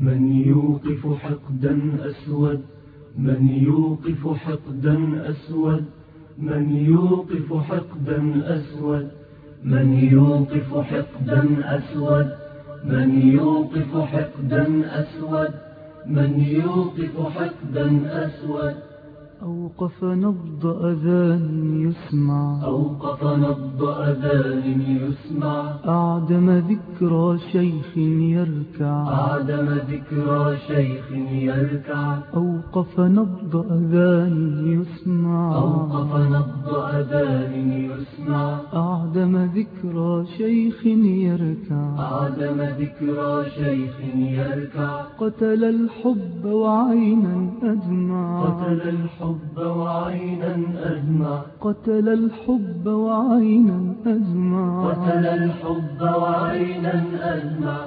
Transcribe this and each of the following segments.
من يوقف حقدا أسود من يوقف حقدا أسود من يوقف حقدا أسود من يوقف حقدا أسود من يوقف حقدا أسود. من يوقف حقدا أسود. أوقف نبض أذان يسمع. أوقف نبض أذان يسمع. أعدم ذكرى شيخ يركع. أعدم ذكرى شيخ يركع. أوقف نبض أذان يسمع. أوقف نبض أذان يسمع. ذكرى شيخ يركع. أعدم ذكرى شيخ يركع. قتل الحب وعينا أدمع. قتل الحب وعينا أدمع. قتل الحب وعينا أدمع. قتل الحب وعينا أدمع.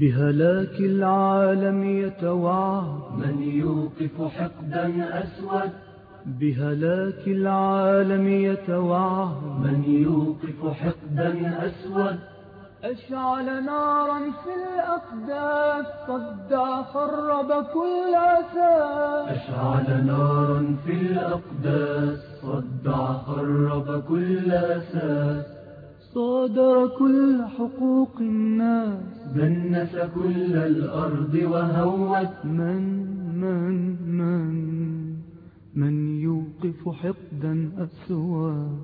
بهلاك العالم يتوعد من يوقف حقدا أسود؟ بهلاك العالم يتوعد من يوقف حقدا أسود؟ أشعل نارا في الأقداس صدى خرب كل أساس أشعل نارا في الأقداس صدع خرب كل أساس صادر كل حقوق الناس. دنس كل الأرض وهوت من من من من يوقف حقدا أسود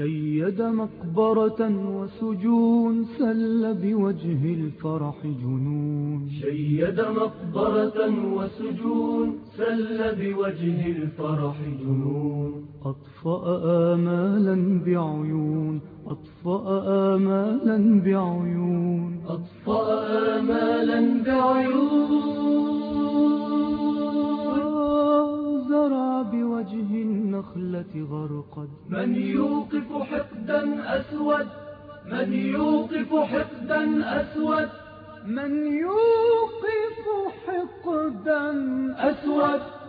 شيد مقبرة وسجون سل بوجه الفرح جنون. شيد مقبرة وسجون سل بوجه الفرح جنون. أطفأ آمالا بعيون أطفأ آمالا بعيون. أطفأ آمالا بعيون. غرقد من يوقف حقدا أسود من يوقف حقدا أسود. من يوقف حقدا أسود.